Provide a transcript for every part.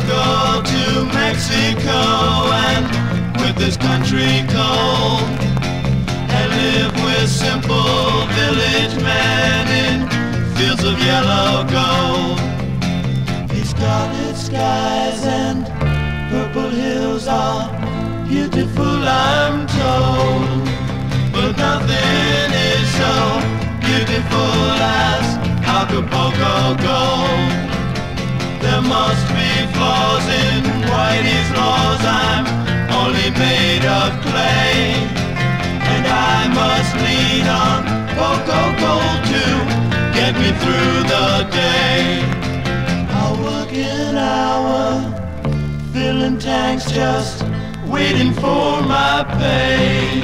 go to Mexico and with this country cold and live with simple village men in fields of yellow gold. These scarlet skies and purple hills are beautiful, I'm told, get me through the day. I'll work an hour, filling tanks, just waiting for my pay.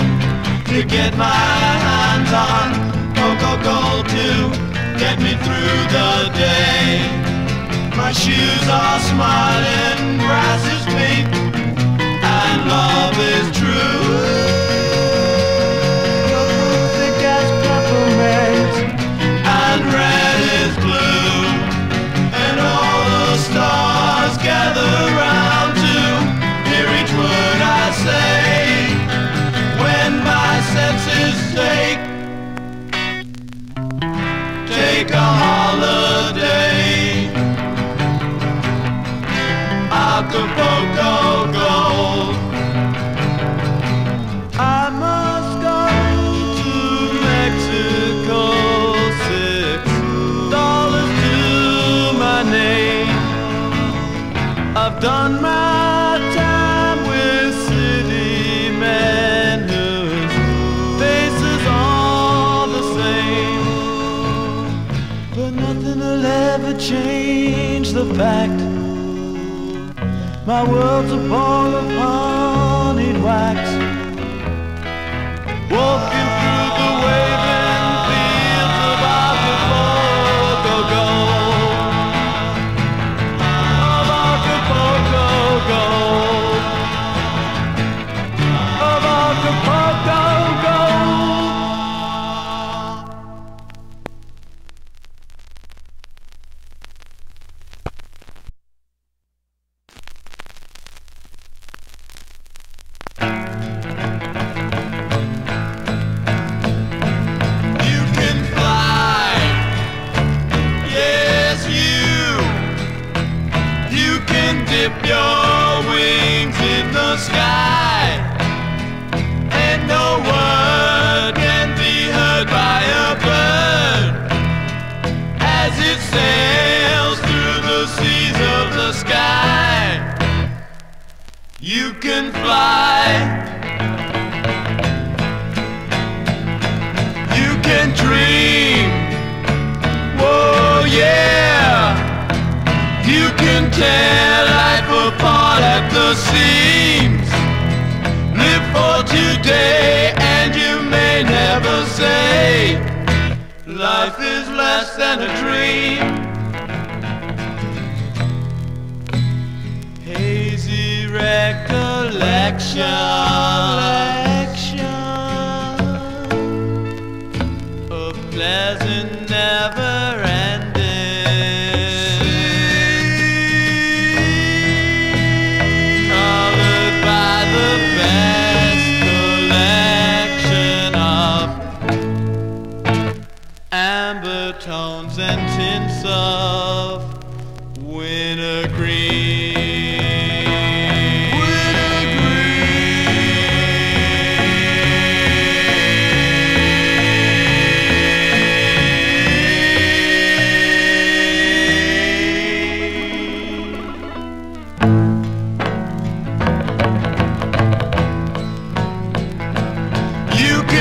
To get my hands on Poco Gold to get me through the day. My shoes are smiling, done my time with city men whose faces are the same. But nothing will ever change the fact my world's a ball of honeyed wax. You can fly. You can dream. Whoa, yeah. You can tear life apart at the seams. Live for today, and you may never say life is less than a dream. Recollection of pleasant never ending.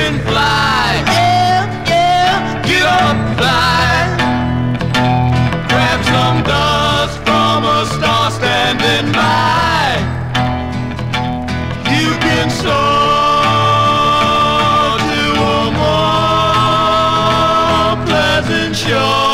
Can fly, yeah, yeah, get up, fly. Grab some dust from a star standing by. You can soar to a more pleasant shore.